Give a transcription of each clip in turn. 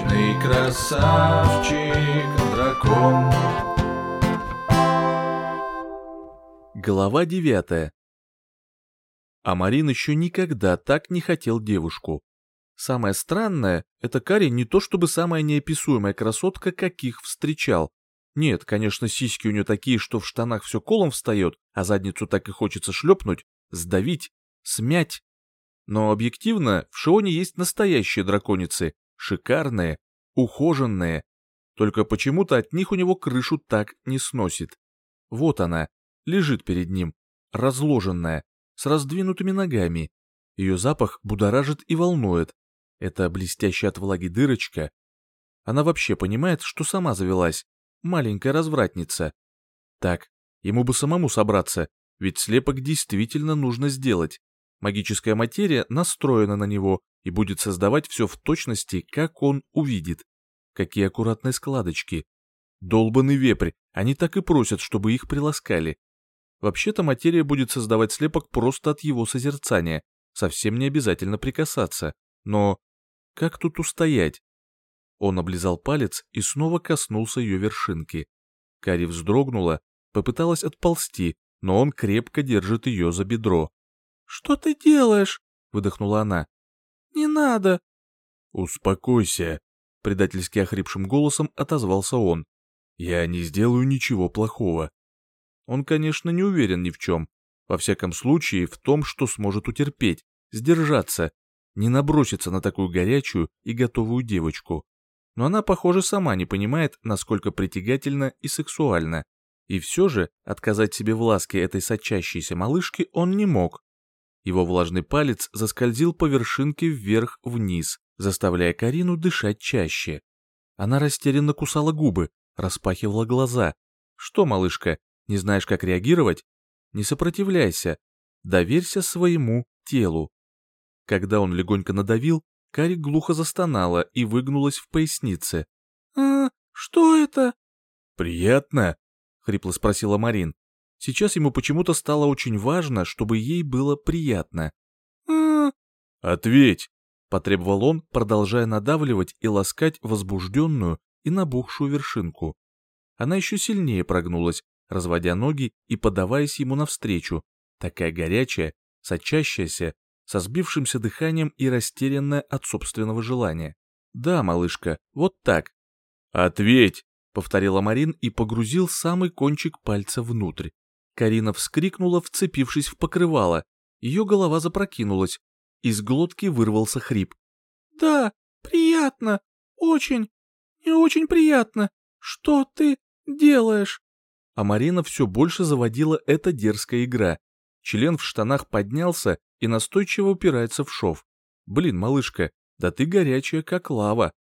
Вечный красавчик дракон. Глава девятая. А Марин еще никогда так не хотел девушку. Самое странное, это Кари не то чтобы самая неописуемая красотка, каких встречал. Нет, конечно, сиськи у нее такие, что в штанах все колом встает, а задницу так и хочется шлепнуть, сдавить, смять. Но объективно, в Шионе есть настоящие драконицы, шикарные, ухоженные. Только почему-то от них у него крышу так не сносит. Вот она, лежит перед ним, разложенная, с раздвинутыми ногами. Ее запах будоражит и волнует. Это блестящая от влаги дырочка. Она вообще понимает, что сама завелась. Маленькая развратница. Так, ему бы самому собраться, ведь слепок действительно нужно сделать. Магическая материя настроена на него и будет создавать все в точности, как он увидит. Какие аккуратные складочки. Долбанный вепрь, они так и просят, чтобы их приласкали. Вообще-то материя будет создавать слепок просто от его созерцания, совсем не обязательно прикасаться. Но как тут устоять? Он облизал палец и снова коснулся ее вершинки. Кари вздрогнула, попыталась отползти, но он крепко держит ее за бедро. «Что ты делаешь?» — выдохнула она. «Не надо!» «Успокойся!» — предательски охрипшим голосом отозвался он. «Я не сделаю ничего плохого». Он, конечно, не уверен ни в чем. Во всяком случае, в том, что сможет утерпеть, сдержаться, не наброситься на такую горячую и готовую девочку. Но она, похоже, сама не понимает, насколько притягательна и сексуальна. И все же отказать себе в ласке этой сочащейся малышки он не мог. Его влажный палец заскользил по вершинке вверх-вниз, заставляя Карину дышать чаще. Она растерянно кусала губы, распахивала глаза. «Что, малышка, не знаешь, как реагировать? Не сопротивляйся. Доверься своему телу». Когда он легонько надавил, Кари глухо застонала и выгнулась в пояснице. «А, что это?» «Приятно?» — хрипло спросила Марин. Сейчас ему почему-то стало очень важно, чтобы ей было приятно. А... «Ответь!» — потребовал он, продолжая надавливать и ласкать возбужденную и набухшую вершинку. Она еще сильнее прогнулась, разводя ноги и подаваясь ему навстречу, такая горячая, сочащаяся, со сбившимся дыханием и растерянная от собственного желания. «Да, малышка, вот так». «Ответь!» — повторила Марин и погрузил самый кончик пальца внутрь. Карина вскрикнула, вцепившись в покрывало. Ее голова запрокинулась. Из глотки вырвался хрип. «Да, приятно. Очень, не очень приятно. Что ты делаешь?» А Марина все больше заводила эта дерзкая игра. Член в штанах поднялся и настойчиво упирается в шов. «Блин, малышка, да ты горячая, как лава».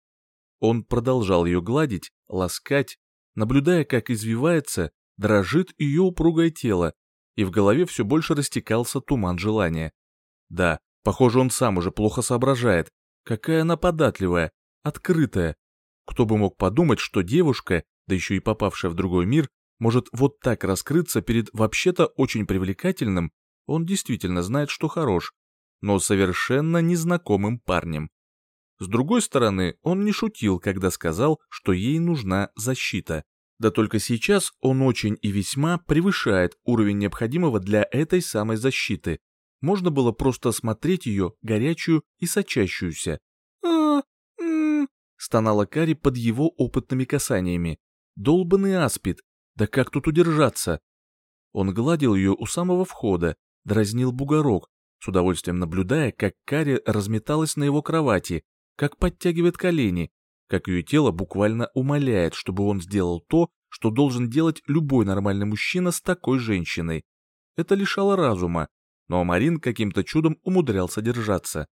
Он продолжал ее гладить, ласкать, наблюдая, как извивается дрожит ее упругое тело, и в голове все больше растекался туман желания. Да, похоже, он сам уже плохо соображает. Какая она податливая, открытая. Кто бы мог подумать, что девушка, да еще и попавшая в другой мир, может вот так раскрыться перед вообще-то очень привлекательным, он действительно знает, что хорош, но совершенно незнакомым парнем. С другой стороны, он не шутил, когда сказал, что ей нужна защита. Да только сейчас он очень и весьма превышает уровень необходимого для этой самой защиты. Можно было просто смотреть ее горячую и сочащуюся. а м стонала Кари под его опытными касаниями. Долбанный аспид, да как тут удержаться? Он гладил ее у самого входа, дразнил бугорок, с удовольствием наблюдая, как Кари разметалась на его кровати, как подтягивает колени, как ее тело буквально умоляет, чтобы он сделал то, что должен делать любой нормальный мужчина с такой женщиной. Это лишало разума, но Марин каким-то чудом умудрялся держаться.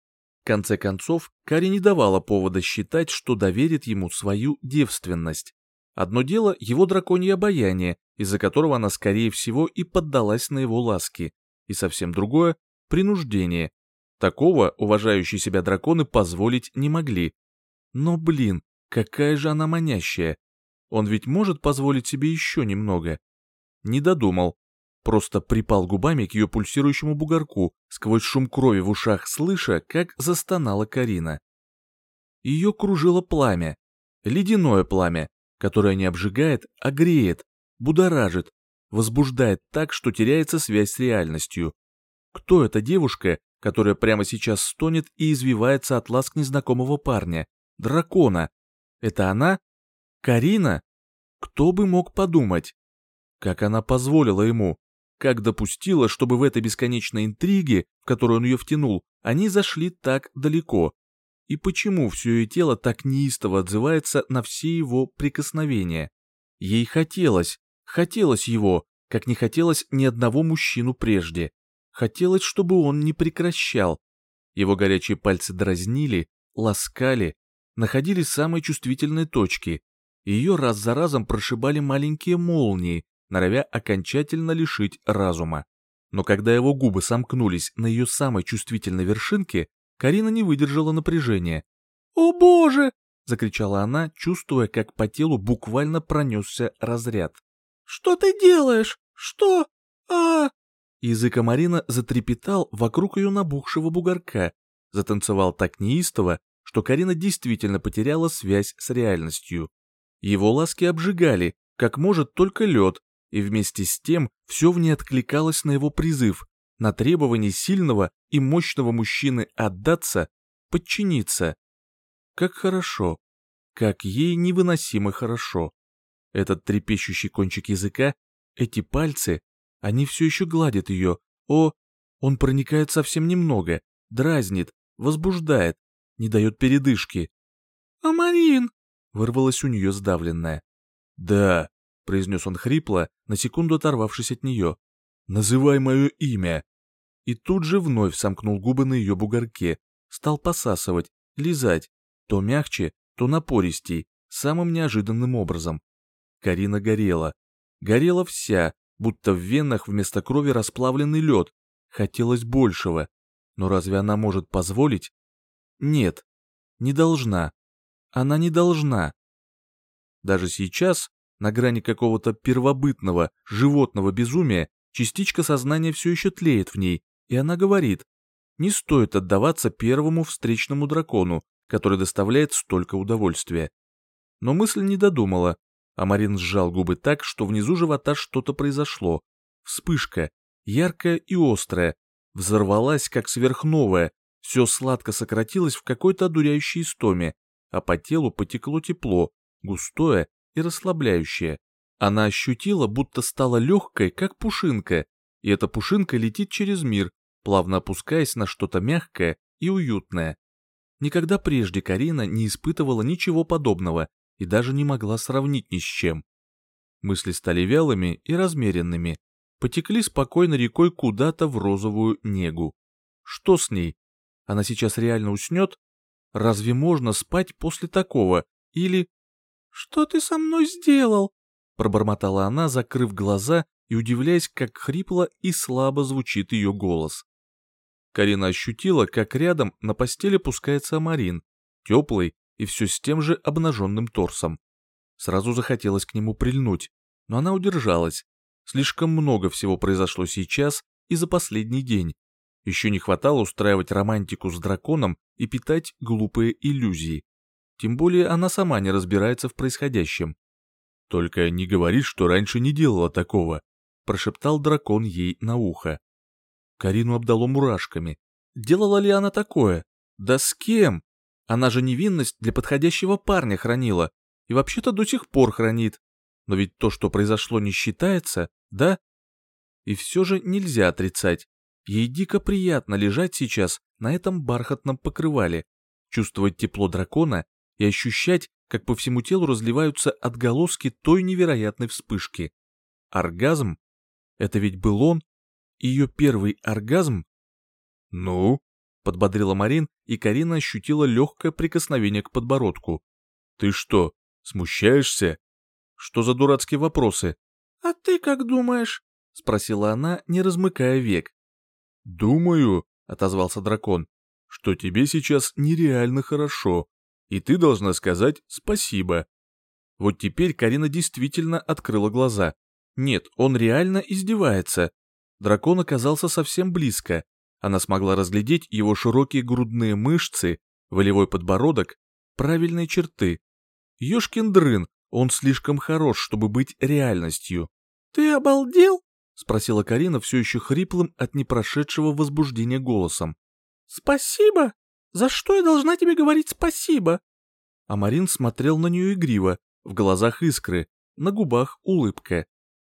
В конце концов, Кари не давала повода считать, что доверит ему свою девственность. Одно дело его драконье обаяние, из-за которого она, скорее всего, и поддалась на его ласки, и совсем другое — принуждение. Такого уважающие себя драконы позволить не могли, но, блин, какая же она манящая. Он ведь может позволить себе еще немного. Не додумал. Просто припал губами к ее пульсирующему бугорку, сквозь шум крови в ушах слыша, как застонала Карина. Ее кружило пламя, ледяное пламя, которое не обжигает, а греет, будоражит, возбуждает так, что теряется связь с реальностью. Кто эта девушка, которая прямо сейчас стонет и извивается от ласк незнакомого парня? Дракона. Это она? Карина? Кто бы мог подумать? Как она позволила ему? Как допустила, чтобы в этой бесконечной интриге, в которую он ее втянул, они зашли так далеко? И почему все ее тело так неистово отзывается на все его прикосновения? Ей хотелось, хотелось его, как не хотелось ни одного мужчину прежде. Хотелось, чтобы он не прекращал. Его горячие пальцы дразнили, ласкали, находили самые чувствительные точки. Ее раз за разом прошибали маленькие молнии, норовя окончательно лишить разума. Но когда его губы сомкнулись на ее самой чувствительной вершинке, Карина не выдержала напряжения. «О боже!» — закричала она, чувствуя, как по телу буквально пронесся разряд. «Что ты делаешь? Что? а Язык Марина затрепетал вокруг ее набухшего бугорка, затанцевал так неистово, что Карина действительно потеряла связь с реальностью. Его ласки обжигали, как может только лед, и вместе с тем все в ней откликалось на его призыв, на требование сильного и мощного мужчины отдаться, подчиниться. Как хорошо, как ей невыносимо хорошо. Этот трепещущий кончик языка, эти пальцы, они все еще гладят ее. О, он проникает совсем немного, дразнит, возбуждает, не дает передышки. «Амарин!» — вырвалась у нее сдавленная. «Да», — произнес он хрипло, на секунду оторвавшись от нее. «Называй мое имя!» И тут же вновь сомкнул губы на ее бугорке, стал посасывать, лизать, то мягче, то напористей, самым неожиданным образом. Карина горела. Горела вся, будто в венах вместо крови расплавленный лед. Хотелось большего. Но разве она может позволить? Нет, не должна. Она не должна. Даже сейчас, на грани какого-то первобытного, животного безумия, частичка сознания все еще тлеет в ней, и она говорит, не стоит отдаваться первому встречному дракону, который доставляет столько удовольствия. Но мысль не додумала, а Марин сжал губы так, что внизу живота что-то произошло. Вспышка, яркая и острая, взорвалась, как сверхновая, все сладко сократилось в какой-то одуряющей истоме, а по телу потекло тепло, густое и расслабляющее. Она ощутила, будто стала легкой, как пушинка, и эта пушинка летит через мир, плавно опускаясь на что-то мягкое и уютное. Никогда прежде Карина не испытывала ничего подобного и даже не могла сравнить ни с чем. Мысли стали вялыми и размеренными, потекли спокойно рекой куда-то в розовую негу. Что с ней? Она сейчас реально уснет? Разве можно спать после такого? Или «Что ты со мной сделал?» Пробормотала она, закрыв глаза и удивляясь, как хрипло и слабо звучит ее голос. Карина ощутила, как рядом на постели пускается Амарин, теплый и все с тем же обнаженным торсом. Сразу захотелось к нему прильнуть, но она удержалась. Слишком много всего произошло сейчас и за последний день. Еще не хватало устраивать романтику с драконом и питать глупые иллюзии. Тем более она сама не разбирается в происходящем. «Только не говори, что раньше не делала такого», — прошептал дракон ей на ухо. Карину обдало мурашками. Делала ли она такое? Да с кем? Она же невинность для подходящего парня хранила. И вообще-то до сих пор хранит. Но ведь то, что произошло, не считается, да? И все же нельзя отрицать. Ей дико приятно лежать сейчас на этом бархатном покрывале, чувствовать тепло дракона и ощущать, как по всему телу разливаются отголоски той невероятной вспышки. Оргазм? Это ведь был он? Ее первый оргазм? Ну? Подбодрила Марин, и Карина ощутила легкое прикосновение к подбородку. Ты что, смущаешься? Что за дурацкие вопросы? А ты как думаешь? Спросила она, не размыкая век. Думаю, отозвался дракон, что тебе сейчас нереально хорошо и ты должна сказать спасибо. Вот теперь Карина действительно открыла глаза. Нет, он реально издевается. Дракон оказался совсем близко. Она смогла разглядеть его широкие грудные мышцы, волевой подбородок, правильные черты. Ёшкин дрын, он слишком хорош, чтобы быть реальностью. «Ты обалдел?» — спросила Карина все еще хриплым от непрошедшего возбуждения голосом. «Спасибо? За что я должна тебе говорить спасибо?» А Марин смотрел на нее игриво, в глазах искры, на губах улыбка.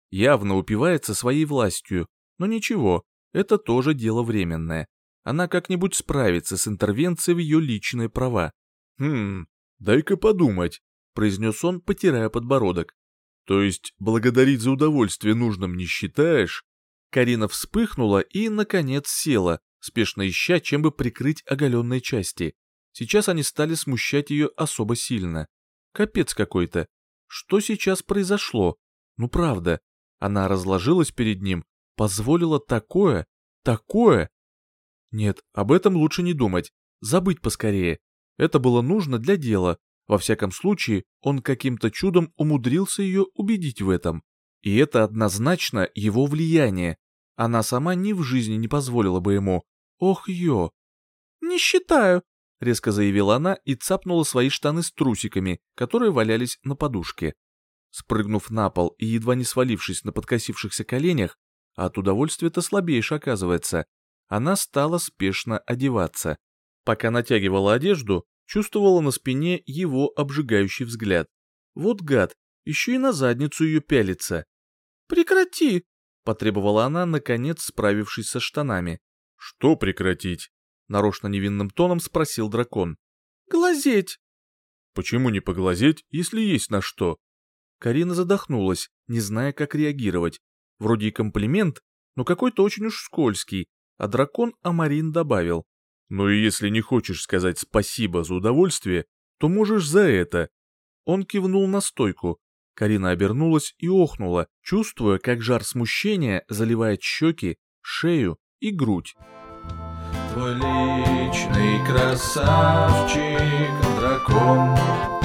Явно упивается своей властью, но ничего, это тоже дело временное. Она как-нибудь справится с интервенцией в ее личные права. «Хм, дай-ка подумать», — произнес он, потирая подбородок. «То есть благодарить за удовольствие нужным не считаешь?» Карина вспыхнула и, наконец, села, спешно ища, чем бы прикрыть оголенные части. Сейчас они стали смущать ее особо сильно. Капец какой-то. Что сейчас произошло? Ну правда, она разложилась перед ним, позволила такое, такое. Нет, об этом лучше не думать, забыть поскорее. Это было нужно для дела. Во всяком случае, он каким-то чудом умудрился ее убедить в этом. И это однозначно его влияние. Она сама ни в жизни не позволила бы ему. Ох, ё. «Не считаю», — резко заявила она и цапнула свои штаны с трусиками, которые валялись на подушке. Спрыгнув на пол и едва не свалившись на подкосившихся коленях, а от удовольствия-то слабеешь оказывается, она стала спешно одеваться. Пока натягивала одежду, чувствовала на спине его обжигающий взгляд. Вот гад, еще и на задницу ее пялится. «Прекрати!» — потребовала она, наконец справившись со штанами. «Что прекратить?» — нарочно невинным тоном спросил дракон. «Глазеть!» «Почему не поглазеть, если есть на что?» Карина задохнулась, не зная, как реагировать. Вроде и комплимент, но какой-то очень уж скользкий, а дракон Амарин добавил. «Ну и если не хочешь сказать спасибо за удовольствие, то можешь за это». Он кивнул на стойку. Карина обернулась и охнула, чувствуя, как жар смущения заливает щеки, шею и грудь. Твой личный красавчик, дракон